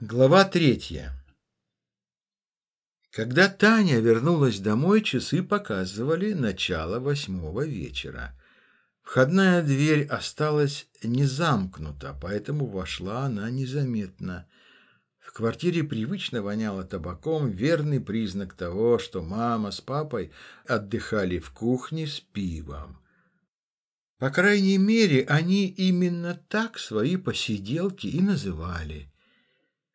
Глава третья. Когда Таня вернулась домой, часы показывали начало восьмого вечера. Входная дверь осталась не замкнута, поэтому вошла она незаметно. В квартире привычно воняло табаком, верный признак того, что мама с папой отдыхали в кухне с пивом. По крайней мере, они именно так свои посиделки и называли –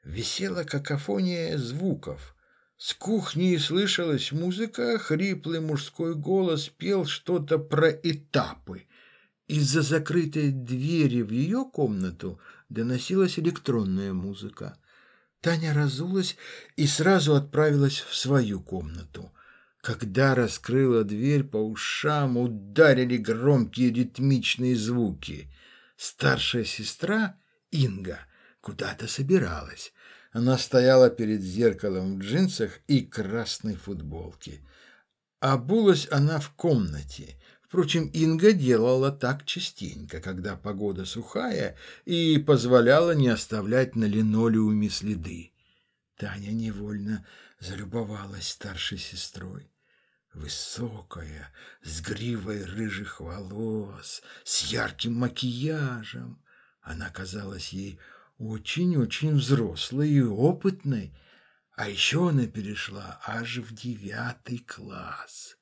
Висела какофония звуков. С кухни слышалась музыка, хриплый мужской голос пел что-то про этапы. Из-за закрытой двери в ее комнату доносилась электронная музыка. Таня разулась и сразу отправилась в свою комнату. Когда раскрыла дверь, по ушам ударили громкие ритмичные звуки. Старшая сестра, Инга, куда-то собиралась. Она стояла перед зеркалом в джинсах и красной футболке. Обулась она в комнате. Впрочем, Инга делала так частенько, когда погода сухая, и позволяла не оставлять на линолеуме следы. Таня невольно залюбовалась старшей сестрой. Высокая, с гривой рыжих волос, с ярким макияжем. Она казалась ей очень-очень взрослой и опытной, а еще она перешла аж в девятый класс.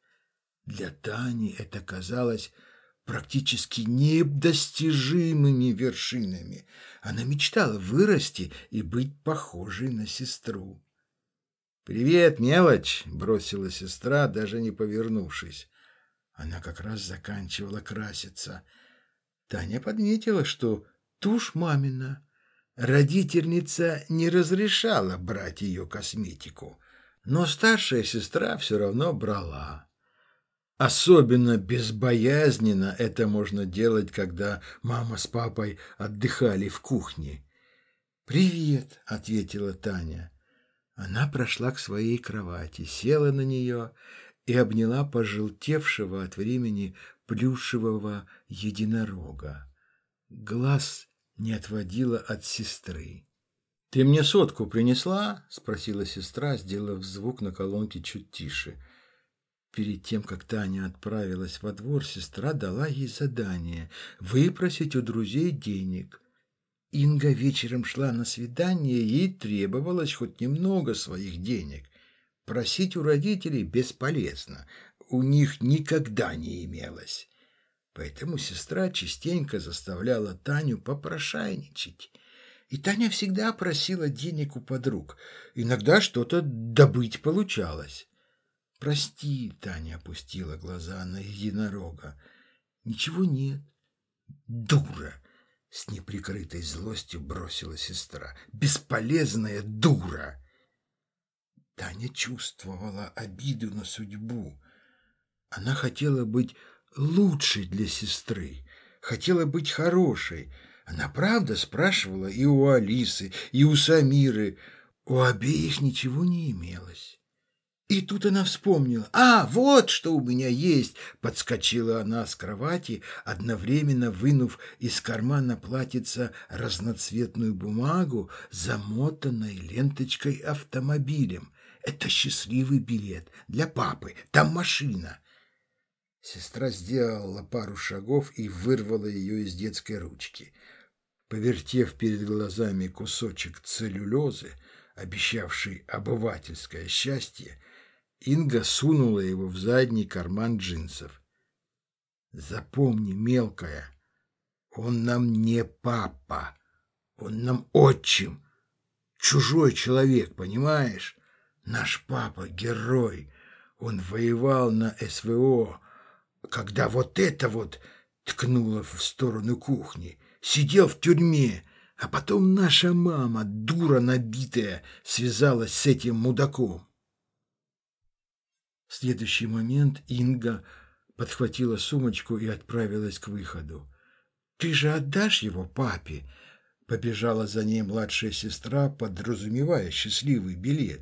Для Тани это казалось практически недостижимыми вершинами. Она мечтала вырасти и быть похожей на сестру. «Привет, мелочь!» — бросила сестра, даже не повернувшись. Она как раз заканчивала краситься. Таня подметила, что тушь мамина, Родительница не разрешала брать ее косметику, но старшая сестра все равно брала. Особенно безбоязненно это можно делать, когда мама с папой отдыхали в кухне. «Привет», — ответила Таня. Она прошла к своей кровати, села на нее и обняла пожелтевшего от времени плюшевого единорога. Глаз не отводила от сестры. «Ты мне сотку принесла?» – спросила сестра, сделав звук на колонке чуть тише. Перед тем, как Таня отправилась во двор, сестра дала ей задание – выпросить у друзей денег. Инга вечером шла на свидание, ей требовалось хоть немного своих денег. Просить у родителей бесполезно, у них никогда не имелось. Поэтому сестра частенько заставляла Таню попрошайничать. И Таня всегда просила денег у подруг. Иногда что-то добыть получалось. «Прости», — Таня опустила глаза на единорога. «Ничего нет». «Дура!» — с неприкрытой злостью бросила сестра. «Бесполезная дура!» Таня чувствовала обиду на судьбу. Она хотела быть лучшей для сестры, хотела быть хорошей. Она правда спрашивала и у Алисы, и у Самиры. У обеих ничего не имелось. И тут она вспомнила. «А, вот что у меня есть!» Подскочила она с кровати, одновременно вынув из кармана платьица разноцветную бумагу, замотанной ленточкой автомобилем. «Это счастливый билет для папы. Там машина. Сестра сделала пару шагов и вырвала ее из детской ручки. Повертев перед глазами кусочек целлюлезы, обещавший обывательское счастье, Инга сунула его в задний карман джинсов. «Запомни, мелкая, он нам не папа, он нам отчим, чужой человек, понимаешь? Наш папа — герой, он воевал на СВО, когда вот это вот ткнула в сторону кухни, сидел в тюрьме, а потом наша мама, дура набитая, связалась с этим мудаком. В следующий момент Инга подхватила сумочку и отправилась к выходу. «Ты же отдашь его папе?» Побежала за ней младшая сестра, подразумевая счастливый билет.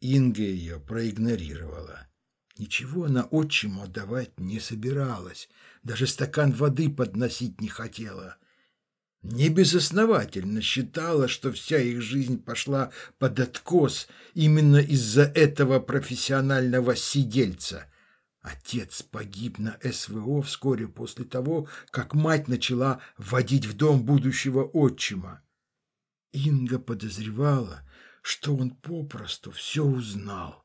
Инга ее проигнорировала. Ничего она отчиму отдавать не собиралась, даже стакан воды подносить не хотела. небезосновательно считала, что вся их жизнь пошла под откос именно из-за этого профессионального сидельца. Отец погиб на СВО вскоре после того, как мать начала водить в дом будущего отчима. Инга подозревала, что он попросту все узнал.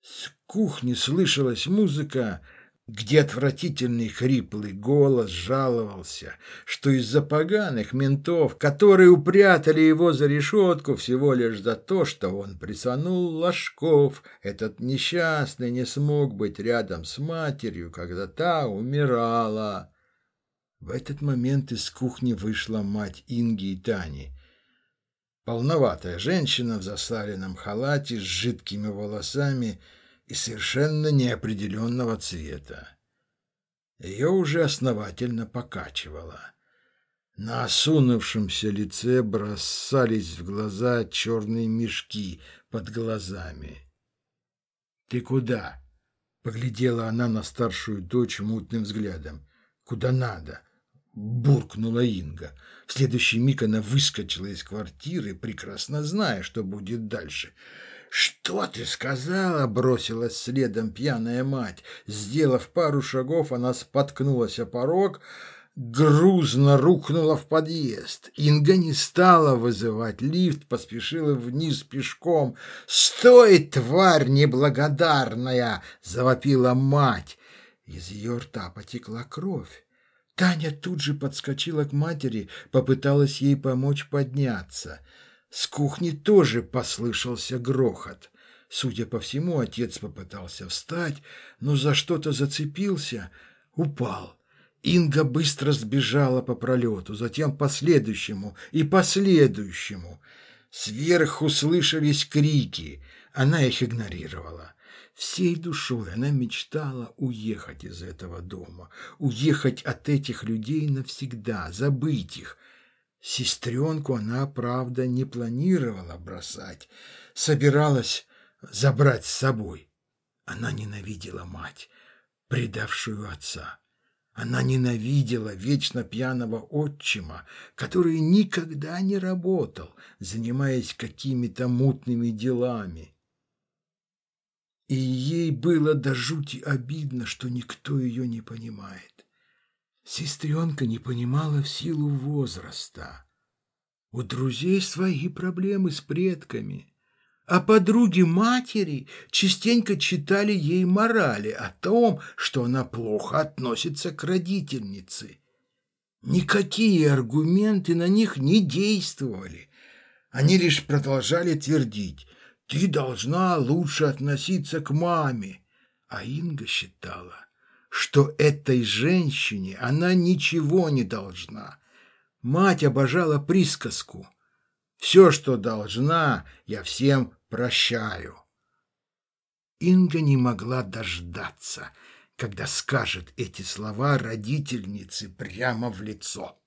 С кухни слышалась музыка, где отвратительный хриплый голос жаловался, что из-за поганых ментов, которые упрятали его за решетку всего лишь за то, что он присанул ложков, этот несчастный не смог быть рядом с матерью, когда та умирала. В этот момент из кухни вышла мать Инги и Тани. Полноватая женщина в засаленном халате с жидкими волосами – и совершенно неопределенного цвета. Ее уже основательно покачивало. На осунувшемся лице бросались в глаза черные мешки под глазами. «Ты куда?» — поглядела она на старшую дочь мутным взглядом. «Куда надо?» — буркнула Инга. В следующий миг она выскочила из квартиры, прекрасно зная, что будет дальше — «Что ты сказала?» — бросилась следом пьяная мать. Сделав пару шагов, она споткнулась о порог, грузно рухнула в подъезд. Инга не стала вызывать лифт, поспешила вниз пешком. «Стой, тварь неблагодарная!» — завопила мать. Из ее рта потекла кровь. Таня тут же подскочила к матери, попыталась ей помочь подняться — с кухни тоже послышался грохот. Судя по всему, отец попытался встать, но за что-то зацепился, упал. Инга быстро сбежала по пролету, затем по следующему и последующему. Сверху слышались крики. Она их игнорировала. Всей душой она мечтала уехать из этого дома, уехать от этих людей навсегда, забыть их, Сестренку она, правда, не планировала бросать, собиралась забрать с собой. Она ненавидела мать, предавшую отца. Она ненавидела вечно пьяного отчима, который никогда не работал, занимаясь какими-то мутными делами. И ей было до жути обидно, что никто ее не понимает. Сестренка не понимала в силу возраста. У друзей свои проблемы с предками, а подруги матери частенько читали ей морали о том, что она плохо относится к родительнице. Никакие аргументы на них не действовали. Они лишь продолжали твердить «ты должна лучше относиться к маме», а Инга считала, что этой женщине она ничего не должна. Мать обожала присказку. «Все, что должна, я всем прощаю». Инга не могла дождаться, когда скажет эти слова родительнице прямо в лицо.